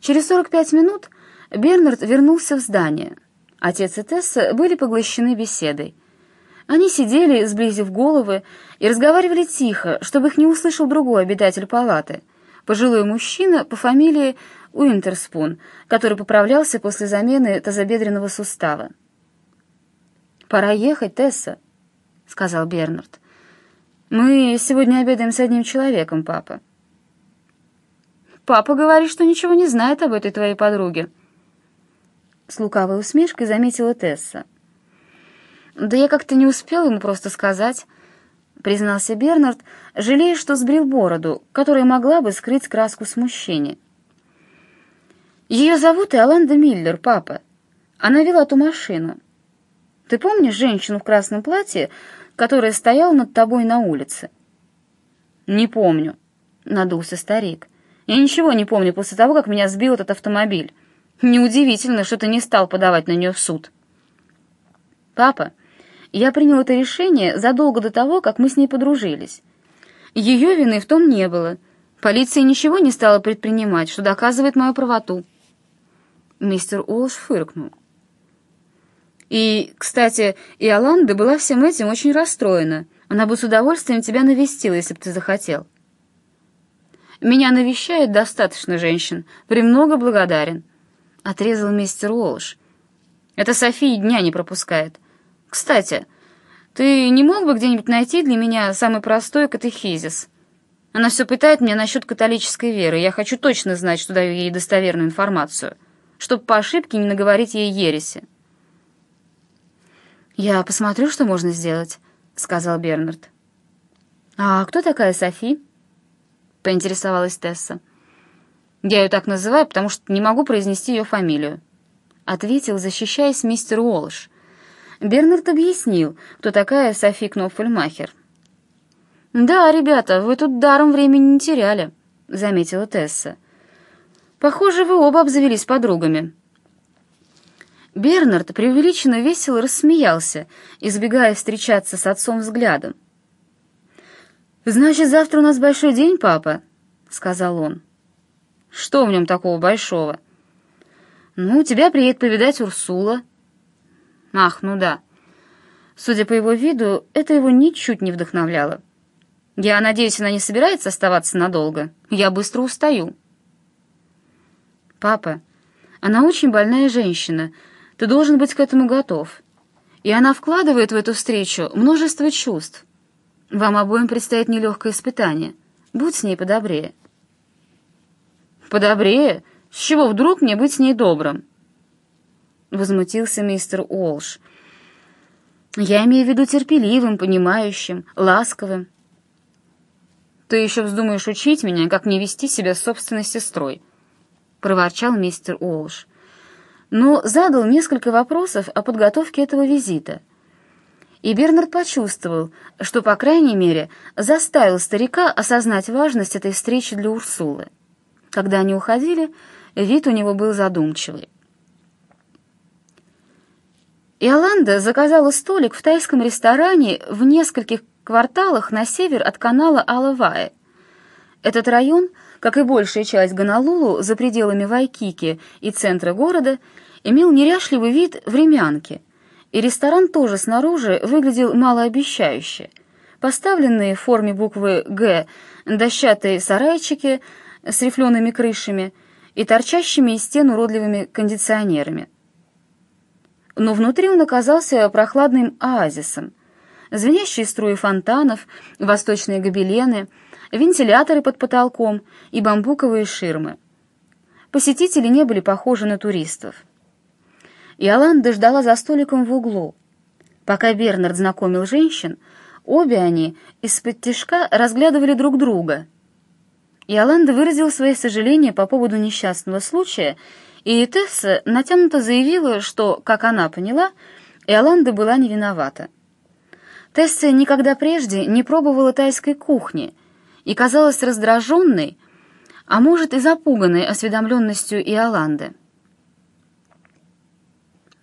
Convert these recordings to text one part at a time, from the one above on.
Через 45 минут Бернард вернулся в здание. Отец и Тесса были поглощены беседой. Они сидели, сблизив головы, и разговаривали тихо, чтобы их не услышал другой обитатель палаты, пожилой мужчина по фамилии Уинтерспун, который поправлялся после замены тазобедренного сустава. «Пора ехать, Тесса», — сказал Бернард. «Мы сегодня обедаем с одним человеком, папа». «Папа говорит, что ничего не знает об этой твоей подруге», — с лукавой усмешкой заметила Тесса. «Да я как-то не успел ему просто сказать», — признался Бернард, жалея, что сбрил бороду, которая могла бы скрыть краску смущения. «Ее зовут Иоланда Миллер, папа. Она вела ту машину. Ты помнишь женщину в красном платье, которая стояла над тобой на улице?» «Не помню», — надулся старик. «Я ничего не помню после того, как меня сбил этот автомобиль. Неудивительно, что ты не стал подавать на нее в суд». «Папа, я принял это решение задолго до того, как мы с ней подружились. Ее вины в том не было. Полиция ничего не стала предпринимать, что доказывает мою правоту». Мистер Уолш фыркнул. И, кстати, Иоланда была всем этим очень расстроена. Она бы с удовольствием тебя навестила, если бы ты захотел. Меня навещает достаточно женщин. Премного благодарен. Отрезал мистер Уолш. Это София дня не пропускает. Кстати, ты не мог бы где-нибудь найти для меня самый простой катехизис? Она все пытает меня насчет католической веры. Я хочу точно знать, что даю ей достоверную информацию, чтобы по ошибке не наговорить ей ереси. «Я посмотрю, что можно сделать», — сказал Бернард. «А кто такая Софи?» — поинтересовалась Тесса. «Я ее так называю, потому что не могу произнести ее фамилию», — ответил, защищаясь мистер Уолш. Бернард объяснил, кто такая Софи Кнопфельмахер. «Да, ребята, вы тут даром времени не теряли», — заметила Тесса. «Похоже, вы оба обзавелись подругами». Бернард преувеличенно весело рассмеялся, избегая встречаться с отцом взглядом. «Значит, завтра у нас большой день, папа?» — сказал он. «Что в нем такого большого?» «Ну, тебя приедет повидать Урсула». «Ах, ну да». Судя по его виду, это его ничуть не вдохновляло. «Я надеюсь, она не собирается оставаться надолго. Я быстро устаю». «Папа, она очень больная женщина», ты должен быть к этому готов. И она вкладывает в эту встречу множество чувств. Вам обоим предстоит нелегкое испытание. Будь с ней подобрее». «Подобрее? С чего вдруг мне быть с ней добрым?» Возмутился мистер Уолш. «Я имею в виду терпеливым, понимающим, ласковым». «Ты еще вздумаешь учить меня, как мне вести себя с собственной сестрой», — проворчал мистер Уолш но задал несколько вопросов о подготовке этого визита. И Бернард почувствовал, что, по крайней мере, заставил старика осознать важность этой встречи для Урсулы. Когда они уходили, вид у него был задумчивый. Иоланда заказала столик в тайском ресторане в нескольких кварталах на север от канала Алавае. Этот район — как и большая часть Гонолулу за пределами Вайкики и центра города, имел неряшливый вид времянки, и ресторан тоже снаружи выглядел малообещающе. Поставленные в форме буквы «Г» дощатые сарайчики с рифлеными крышами и торчащими из стен уродливыми кондиционерами. Но внутри он оказался прохладным оазисом. Звенящие струи фонтанов, восточные гобелены — вентиляторы под потолком и бамбуковые ширмы. Посетители не были похожи на туристов. Иоланда ждала за столиком в углу. Пока Бернард знакомил женщин, обе они из-под тишка разглядывали друг друга. Иоланда выразила свои сожаления по поводу несчастного случая, и Тесса натянуто заявила, что, как она поняла, Иоланда была не виновата. Тесса никогда прежде не пробовала тайской кухни — и казалась раздраженной, а может и запуганной осведомленностью Иоланды.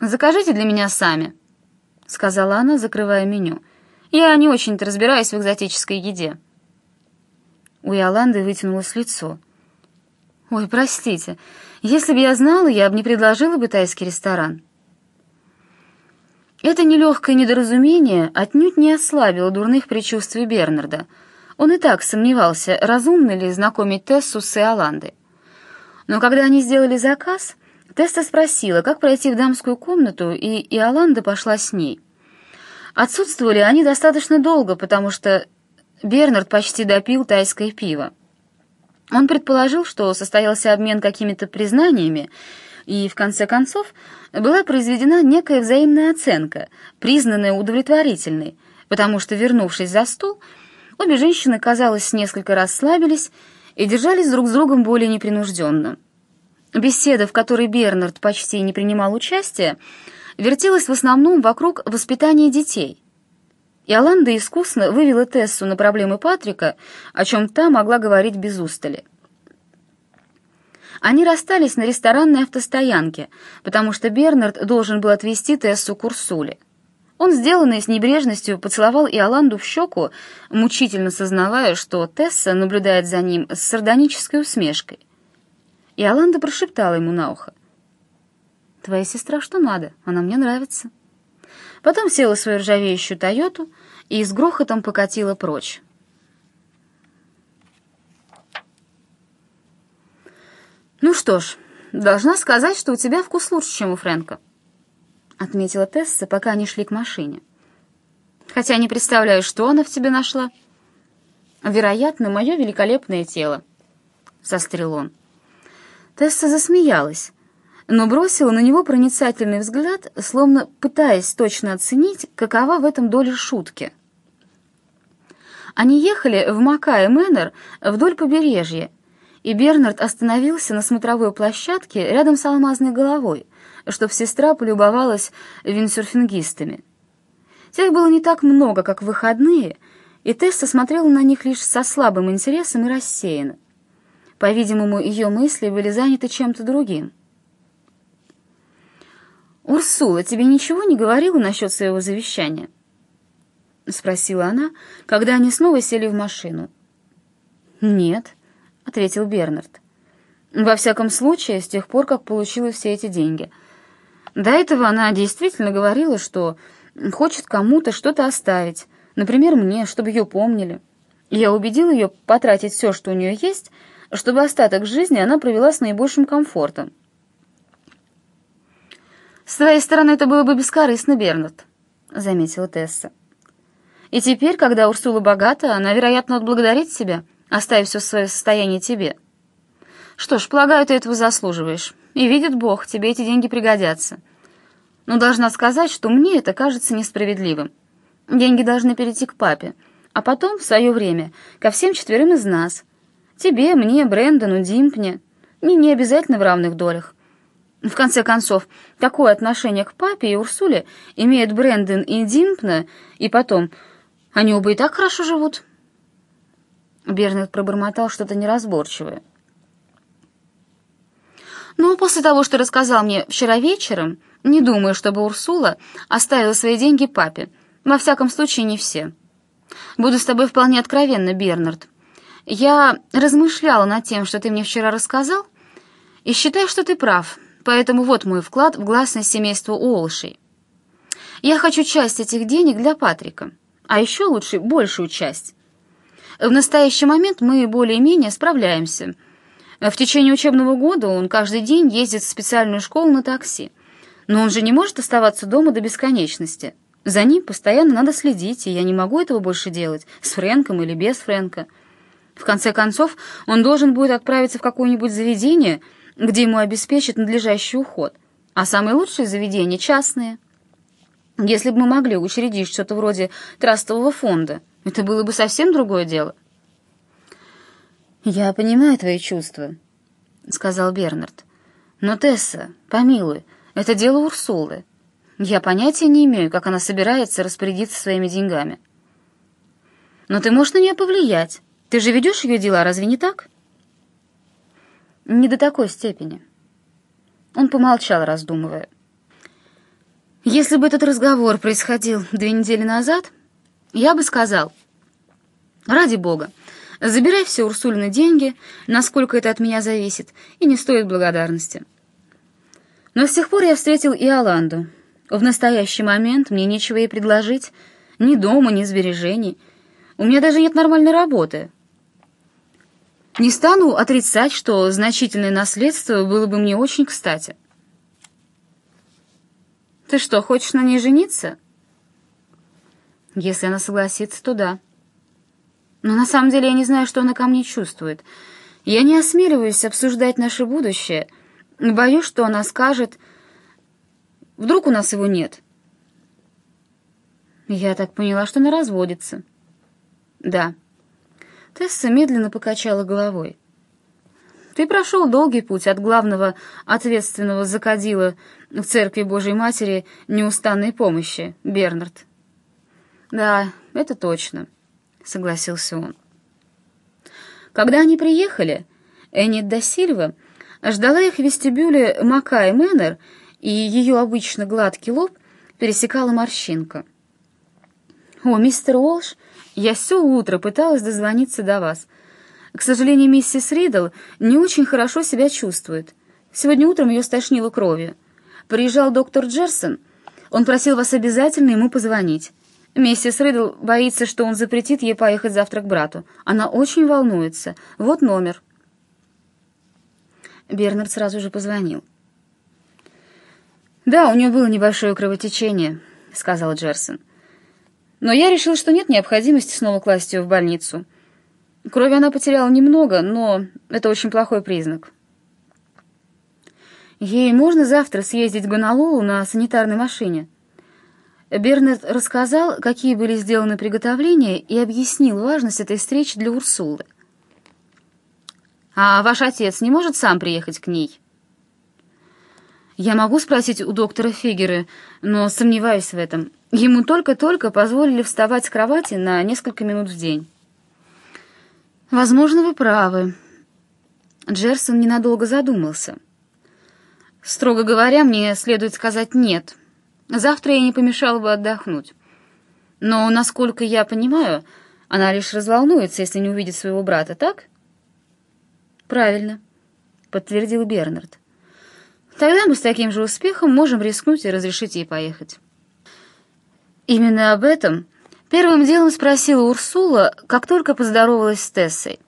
«Закажите для меня сами», — сказала она, закрывая меню. «Я не очень-то разбираюсь в экзотической еде». У Иоланды вытянулось лицо. «Ой, простите, если бы я знала, я бы не предложила бы тайский ресторан». Это нелегкое недоразумение отнюдь не ослабило дурных предчувствий Бернарда. Он и так сомневался, разумно ли знакомить Тессу с Иоландой. Но когда они сделали заказ, Тесса спросила, как пройти в дамскую комнату, и Иоланда пошла с ней. Отсутствовали они достаточно долго, потому что Бернард почти допил тайское пиво. Он предположил, что состоялся обмен какими-то признаниями, и, в конце концов, была произведена некая взаимная оценка, признанная удовлетворительной, потому что, вернувшись за стол, обе женщины, казалось, несколько расслабились и держались друг с другом более непринужденно. Беседа, в которой Бернард почти не принимал участия, вертелась в основном вокруг воспитания детей. Иоланда искусно вывела Тессу на проблемы Патрика, о чем та могла говорить без устали. Они расстались на ресторанной автостоянке, потому что Бернард должен был отвезти Тессу к Урсуле. Он, сделанный с небрежностью, поцеловал Иоланду в щеку, мучительно сознавая, что Тесса наблюдает за ним с сардонической усмешкой. Иоланда прошептала ему на ухо. «Твоя сестра что надо, она мне нравится». Потом села в свою ржавеющую «Тойоту» и с грохотом покатила прочь. «Ну что ж, должна сказать, что у тебя вкус лучше, чем у Фрэнка», — отметила Тесса, пока они шли к машине. «Хотя не представляю, что она в тебе нашла». «Вероятно, мое великолепное тело», — сострил он. Тесса засмеялась, но бросила на него проницательный взгляд, словно пытаясь точно оценить, какова в этом доля шутки. Они ехали в Макае Мэннер вдоль побережья, и Бернард остановился на смотровой площадке рядом с алмазной головой, чтобы сестра полюбовалась виндсерфингистами. Тех было не так много, как выходные, и Тесса смотрела на них лишь со слабым интересом и рассеянно. По-видимому, ее мысли были заняты чем-то другим. «Урсула тебе ничего не говорила насчет своего завещания?» — спросила она, когда они снова сели в машину. «Нет», — ответил Бернард. «Во всяком случае, с тех пор, как получила все эти деньги. До этого она действительно говорила, что хочет кому-то что-то оставить, например, мне, чтобы ее помнили. Я убедил ее потратить все, что у нее есть, чтобы остаток жизни она провела с наибольшим комфортом. «С твоей стороны это было бы бескорыстно, Бернард», — заметила Тесса. «И теперь, когда Урсула богата, она, вероятно, отблагодарит себя» оставив все свое состояние тебе. Что ж, полагаю, ты этого заслуживаешь. И видит Бог, тебе эти деньги пригодятся. Но должна сказать, что мне это кажется несправедливым. Деньги должны перейти к папе, а потом, в свое время, ко всем четверым из нас. Тебе, мне, Брэндону, Димпне. Не, не обязательно в равных долях. В конце концов, такое отношение к папе и Урсуле имеют Брэндон и Димпне, и потом, они оба и так хорошо живут». Бернет пробормотал что-то неразборчивое. «Ну, после того, что рассказал мне вчера вечером, не думаю, чтобы Урсула оставила свои деньги папе. Во всяком случае, не все. Буду с тобой вполне откровенна, Бернард. Я размышляла над тем, что ты мне вчера рассказал, и считаю, что ты прав, поэтому вот мой вклад в гласность семейства Уолшей. Я хочу часть этих денег для Патрика, а еще лучше большую часть». В настоящий момент мы более-менее справляемся. В течение учебного года он каждый день ездит в специальную школу на такси. Но он же не может оставаться дома до бесконечности. За ним постоянно надо следить, и я не могу этого больше делать, с Фрэнком или без Фрэнка. В конце концов, он должен будет отправиться в какое-нибудь заведение, где ему обеспечат надлежащий уход. А самые лучшие заведения — частные. Если бы мы могли учредить что-то вроде трастового фонда — это было бы совсем другое дело. «Я понимаю твои чувства», — сказал Бернард. «Но, Тесса, помилуй, это дело Урсулы. Я понятия не имею, как она собирается распорядиться своими деньгами». «Но ты можешь на нее повлиять. Ты же ведешь ее дела, разве не так?» «Не до такой степени». Он помолчал, раздумывая. «Если бы этот разговор происходил две недели назад...» Я бы сказал, ради бога, Забирай все Урсулины деньги, насколько это от меня зависит, и не стоит благодарности. Но с тех пор я встретил и Аланду. В настоящий момент мне нечего ей предложить, ни дома, ни сбережений. У меня даже нет нормальной работы. Не стану отрицать, что значительное наследство было бы мне очень кстати. Ты что, хочешь на ней жениться? Если она согласится, то да. Но на самом деле я не знаю, что она ко мне чувствует. Я не осмеливаюсь обсуждать наше будущее. Боюсь, что она скажет... Вдруг у нас его нет? Я так поняла, что она разводится. Да. Тесса медленно покачала головой. Ты прошел долгий путь от главного ответственного закадила в церкви Божьей Матери неустанной помощи, Бернард. Да, это точно. — согласился он. Когда они приехали, Эннет да Сильва ждала их в вестибюле Макай Мэннер, и ее обычно гладкий лоб пересекала морщинка. «О, мистер Уолш, я все утро пыталась дозвониться до вас. К сожалению, миссис Ридл не очень хорошо себя чувствует. Сегодня утром ее стошнило кровью. Приезжал доктор Джерсон, он просил вас обязательно ему позвонить. Миссис Ридл боится, что он запретит ей поехать завтра к брату. Она очень волнуется. Вот номер. Бернард сразу же позвонил. «Да, у нее было небольшое кровотечение», — сказал Джерсон. «Но я решил, что нет необходимости снова класть ее в больницу. Крови она потеряла немного, но это очень плохой признак». «Ей можно завтра съездить в Гонолулу на санитарной машине?» Бернард рассказал, какие были сделаны приготовления, и объяснил важность этой встречи для Урсулы. «А ваш отец не может сам приехать к ней?» «Я могу спросить у доктора Фигера, но сомневаюсь в этом. Ему только-только позволили вставать с кровати на несколько минут в день». «Возможно, вы правы». Джерсон ненадолго задумался. «Строго говоря, мне следует сказать «нет». Завтра я не помешала бы отдохнуть. Но, насколько я понимаю, она лишь разволнуется, если не увидит своего брата, так? Правильно, подтвердил Бернард. Тогда мы с таким же успехом можем рискнуть и разрешить ей поехать. Именно об этом первым делом спросила Урсула, как только поздоровалась с Тессой.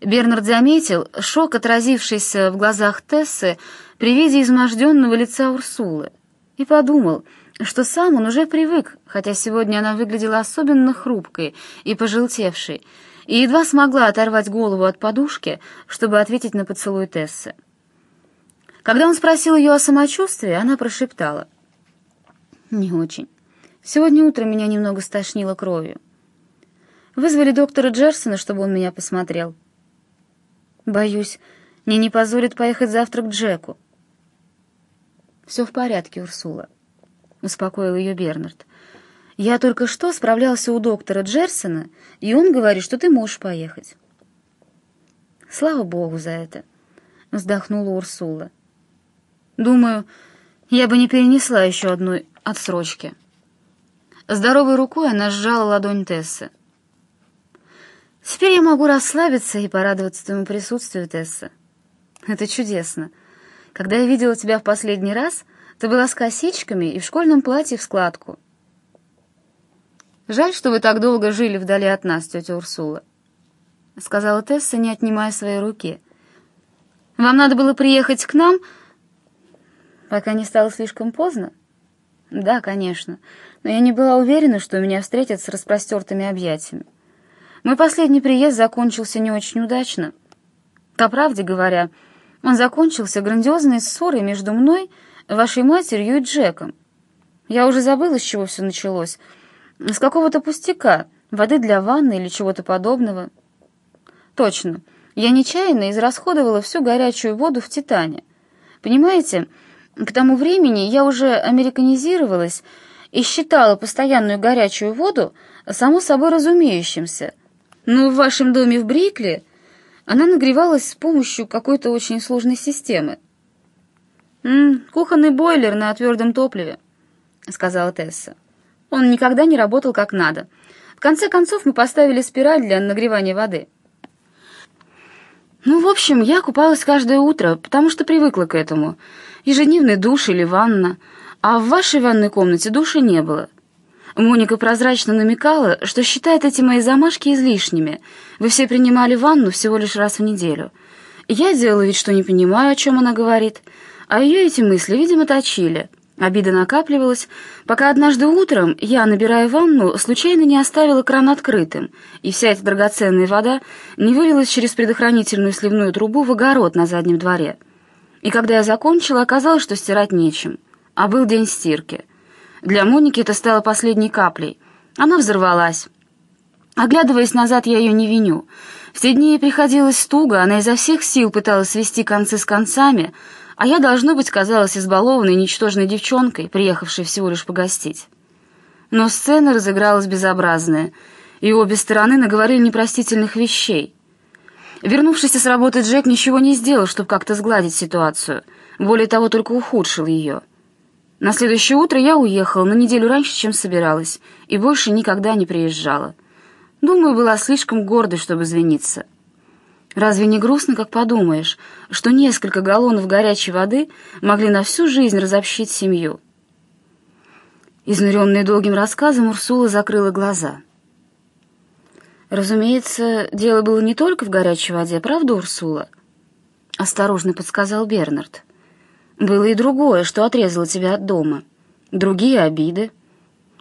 Бернард заметил шок, отразившийся в глазах Тессы при виде изможденного лица Урсулы и подумал, что сам он уже привык, хотя сегодня она выглядела особенно хрупкой и пожелтевшей, и едва смогла оторвать голову от подушки, чтобы ответить на поцелуй Тессы. Когда он спросил ее о самочувствии, она прошептала. «Не очень. Сегодня утром меня немного стошнило кровью. Вызвали доктора Джерсона, чтобы он меня посмотрел. Боюсь, мне не позволит поехать завтра к Джеку. «Все в порядке, Урсула», — успокоил ее Бернард. «Я только что справлялся у доктора Джерсона, и он говорит, что ты можешь поехать». «Слава богу за это», — вздохнула Урсула. «Думаю, я бы не перенесла еще одной отсрочки». Здоровой рукой она сжала ладонь Тессы. «Теперь я могу расслабиться и порадоваться твоему присутствию, Тесса. Это чудесно. Когда я видела тебя в последний раз, ты была с косичками и в школьном платье в складку. Жаль, что вы так долго жили вдали от нас, тетя Урсула, — сказала Тесса, не отнимая своей руки. Вам надо было приехать к нам, пока не стало слишком поздно? Да, конечно, но я не была уверена, что меня встретят с распростертыми объятиями. Мой последний приезд закончился не очень удачно. По правде говоря, — он закончился грандиозной ссорой между мной, вашей матерью и Джеком. Я уже забыла, с чего все началось. С какого-то пустяка, воды для ванны или чего-то подобного. Точно, я нечаянно израсходовала всю горячую воду в Титане. Понимаете, к тому времени я уже американизировалась и считала постоянную горячую воду само собой разумеющимся. Но в вашем доме в Брикли она нагревалась с помощью какой-то очень сложной системы. «М -м, «Кухонный бойлер на твердом топливе», — сказала Тесса. «Он никогда не работал как надо. В конце концов мы поставили спираль для нагревания воды. Ну, в общем, я купалась каждое утро, потому что привыкла к этому. Ежедневный душ или ванна. А в вашей ванной комнате душа не было. Моника прозрачно намекала, что считает эти мои замашки излишними. Вы все принимали ванну всего лишь раз в неделю. Я делала вид, что не понимаю, о чем она говорит, а ее эти мысли, видимо, точили. Обида накапливалась, пока однажды утром я, набирая ванну, случайно не оставила кран открытым, и вся эта драгоценная вода не вылилась через предохранительную сливную трубу в огород на заднем дворе. И когда я закончила, оказалось, что стирать нечем, а был день стирки — для Моники это стало последней каплей. Она взорвалась. Оглядываясь назад, я ее не виню. В те дни ей приходилось туго, она изо всех сил пыталась свести концы с концами, а я, должно быть, казалась избалованной, ничтожной девчонкой, приехавшей всего лишь погостить. Но сцена разыгралась безобразная, и обе стороны наговорили непростительных вещей. Вернувшийся с работы Джек ничего не сделал, чтобы как-то сгладить ситуацию, более того, только ухудшил ее — на следующее утро я уехала на неделю раньше, чем собиралась, и больше никогда не приезжала. Думаю, была слишком гордой, чтобы извиниться. Разве не грустно, как подумаешь, что несколько галлонов горячей воды могли на всю жизнь разобщить семью? Изнуренная долгим рассказом, Урсула закрыла глаза. «Разумеется, дело было не только в горячей воде, правда, Урсула?» — осторожно подсказал Бернард. Было и другое, что отрезало тебя от дома. Другие обиды.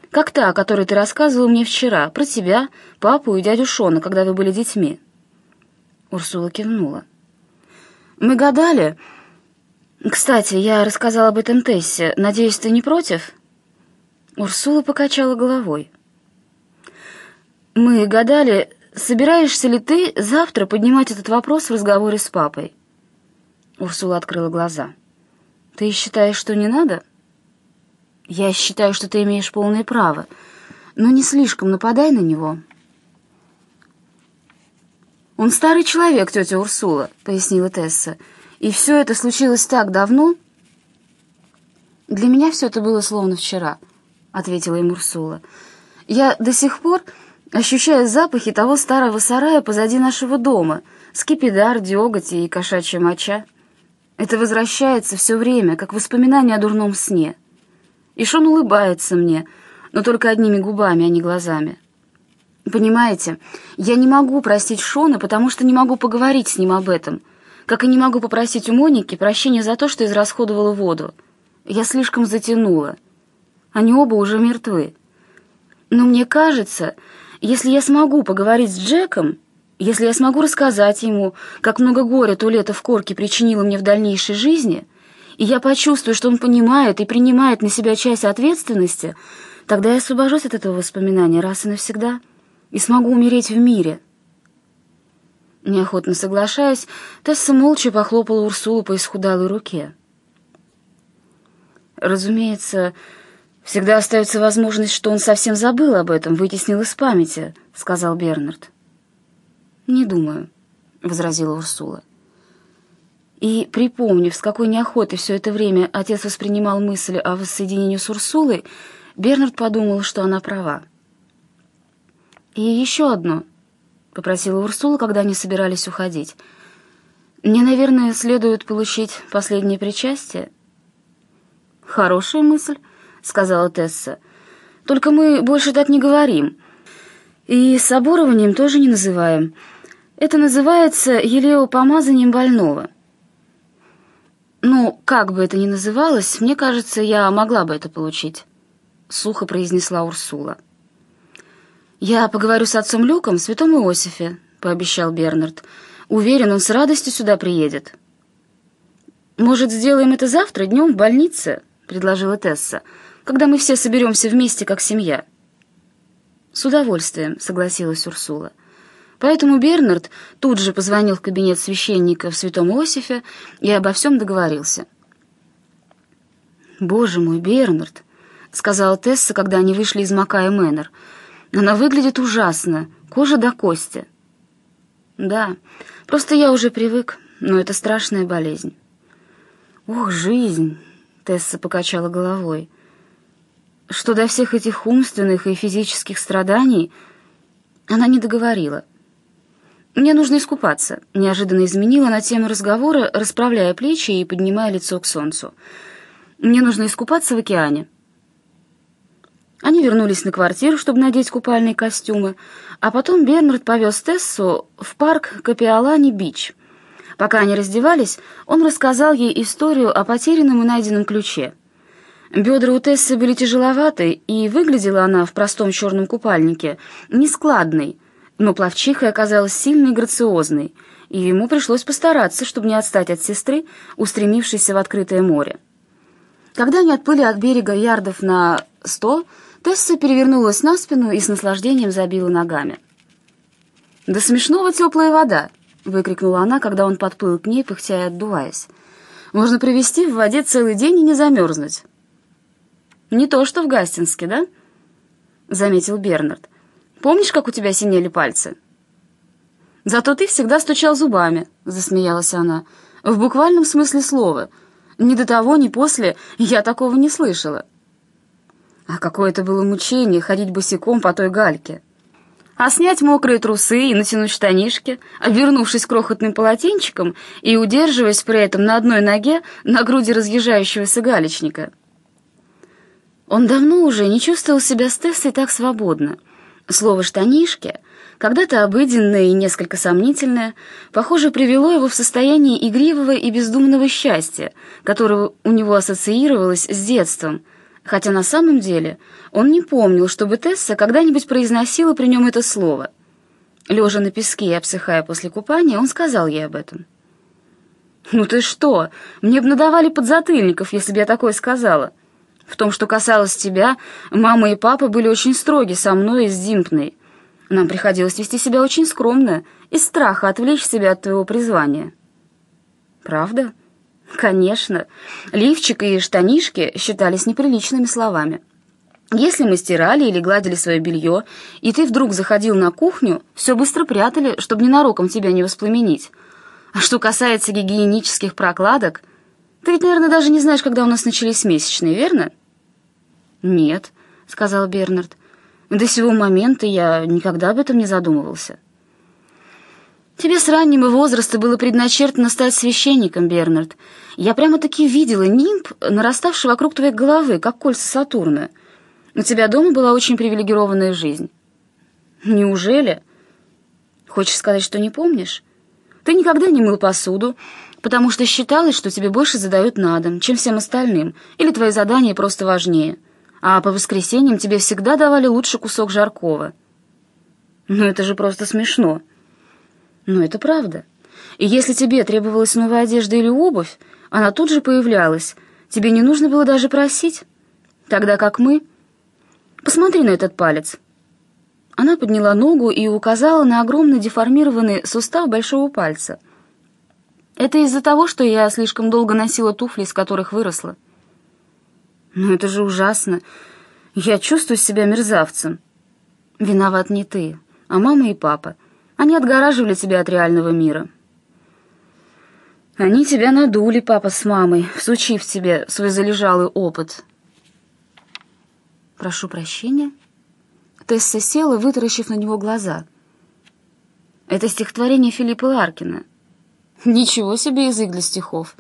Как та, о которой ты рассказывал мне вчера, про тебя, папу и дядю Шона, когда вы были детьми. Урсула кивнула. Мы гадали... Кстати, я рассказала об этом Тессе. Надеюсь, ты не против? Урсула покачала головой. Мы гадали, собираешься ли ты завтра поднимать этот вопрос в разговоре с папой. Урсула открыла глаза. Ты считаешь, что не надо? Я считаю, что ты имеешь полное право, но не слишком нападай на него. Он старый человек, тетя Урсула, пояснила Тесса, и все это случилось так давно. Для меня все это было словно вчера, ответила им Урсула. Я до сих пор ощущаю запахи того старого сарая позади нашего дома, скипидар, деготь и кошачья моча. Это возвращается все время, как воспоминание о дурном сне. И Шон улыбается мне, но только одними губами, а не глазами. Понимаете, я не могу простить Шона, потому что не могу поговорить с ним об этом, как и не могу попросить у Моники прощения за то, что израсходовала воду. Я слишком затянула. Они оба уже мертвы. Но мне кажется, если я смогу поговорить с Джеком, если я смогу рассказать ему, как много горя то лето в корке причинило мне в дальнейшей жизни, и я почувствую, что он понимает и принимает на себя часть ответственности, тогда я освобожусь от этого воспоминания раз и навсегда и смогу умереть в мире. Неохотно соглашаясь, Тесса молча похлопала Урсулу по исхудалой руке. Разумеется, всегда остается возможность, что он совсем забыл об этом, вытеснил из памяти, — сказал Бернард. «Не думаю», — возразила Урсула. И, припомнив, с какой неохотой все это время отец воспринимал мысли о воссоединении с Урсулой, Бернард подумал, что она права. «И еще одно», — попросила Урсула, когда они собирались уходить. «Мне, наверное, следует получить последнее причастие». «Хорошая мысль», — сказала Тесса. «Только мы больше так не говорим. И соборованием тоже не называем». Это называется елеопомазанием больного. Ну, как бы это ни называлось, мне кажется, я могла бы это получить, — сухо произнесла Урсула. «Я поговорю с отцом Люком, святом Иосифе», — пообещал Бернард. «Уверен, он с радостью сюда приедет». «Может, сделаем это завтра, днем в больнице?» — предложила Тесса, «когда мы все соберемся вместе, как семья». «С удовольствием», — согласилась Урсула. Поэтому Бернард тут же позвонил в кабинет священника в Святом Иосифе и обо всем договорился. «Боже мой, Бернард!» — сказала Тесса, когда они вышли из Макая Мэннер. «Она выглядит ужасно, кожа до кости». «Да, просто я уже привык, но это страшная болезнь». «Ох, жизнь!» — Тесса покачала головой. «Что до всех этих умственных и физических страданий...» Она не договорила. «Мне нужно искупаться», — неожиданно изменила на тему разговора, расправляя плечи и поднимая лицо к солнцу. «Мне нужно искупаться в океане». Они вернулись на квартиру, чтобы надеть купальные костюмы, а потом Бернард повез Тессу в парк Капиолани-Бич. Пока они раздевались, он рассказал ей историю о потерянном и найденном ключе. Бедра у Тессы были тяжеловаты, и выглядела она в простом черном купальнике нескладной, но плавчиха оказалась сильной и грациозной, и ему пришлось постараться, чтобы не отстать от сестры, устремившейся в открытое море. Когда они отплыли от берега ярдов на сто, Тесса перевернулась на спину и с наслаждением забила ногами. «Да смешного теплая вода!» — выкрикнула она, когда он подплыл к ней, пыхтя и отдуваясь. «Можно провести в воде целый день и не замерзнуть». «Не то, что в Гастинске, да?» — заметил Бернард. «Помнишь, как у тебя синели пальцы?» «Зато ты всегда стучал зубами», — засмеялась она. «В буквальном смысле слова. Ни до того, ни после я такого не слышала». А какое это было мучение ходить босиком по той гальке. А снять мокрые трусы и натянуть штанишки, обернувшись крохотным полотенчиком и удерживаясь при этом на одной ноге на груди разъезжающегося галечника. Он давно уже не чувствовал себя с Тессой так свободно. Слово «штанишки», когда-то обыденное и несколько сомнительное, похоже, привело его в состояние игривого и бездумного счастья, которое у него ассоциировалось с детством — хотя на самом деле он не помнил, чтобы Тесса когда-нибудь произносила при нем это слово. Лежа на песке и обсыхая после купания, он сказал ей об этом. «Ну ты что? Мне бы надавали подзатыльников, если бы я такое сказала. В том, что касалось тебя, мама и папа были очень строги со мной и с Димпной. Нам приходилось вести себя очень скромно, из страха отвлечь себя от твоего призвания». «Правда?» Конечно, лифчик и штанишки считались неприличными словами. Если мы стирали или гладили свое белье, и ты вдруг заходил на кухню, все быстро прятали, чтобы ненароком тебя не воспламенить. А что касается гигиенических прокладок, ты ведь, наверное, даже не знаешь, когда у нас начались месячные, верно? «Нет», — сказал Бернард. «До сего момента я никогда об этом не задумывался». «Тебе с раннего возраста было предначертано стать священником, Бернард. Я прямо-таки видела нимб, нараставший вокруг твоей головы, как кольца Сатурна. У тебя дома была очень привилегированная жизнь». «Неужели?» «Хочешь сказать, что не помнишь? Ты никогда не мыл посуду, потому что считалось, что тебе больше задают на дом, чем всем остальным, или твои задания просто важнее. А по воскресеньям тебе всегда давали лучший кусок жаркого». «Ну это же просто смешно». Но это правда. И если тебе требовалась новая одежда или обувь, она тут же появлялась. Тебе не нужно было даже просить. Тогда как мы... Посмотри на этот палец. Она подняла ногу и указала на огромный деформированный сустав большого пальца. Это из-за того, что я слишком долго носила туфли, из которых выросла. Но это же ужасно. Я чувствую себя мерзавцем. Виноват не ты, а мама и папа. Они отгораживали тебя от реального мира. Они тебя надули, папа с мамой, всучив тебе свой залежалый опыт. Прошу прощения. Тесса села, вытаращив на него глаза. Это стихотворение Филиппа Ларкина. Ничего себе язык для стихов.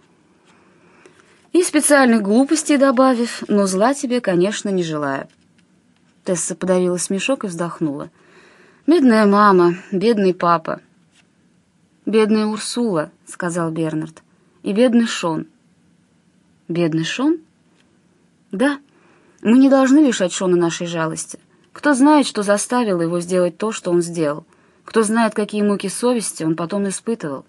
И специальных глупостей добавив, но зла тебе, конечно, не желаю. Тесса подавила смешок и вздохнула. — «Бедная мама, бедный папа». «Бедная Урсула», — сказал Бернард, — «и бедный Шон». «Бедный Шон?» «Да, мы не должны лишать Шона нашей жалости. Кто знает, что заставило его сделать то, что он сделал? Кто знает, какие муки совести он потом испытывал?»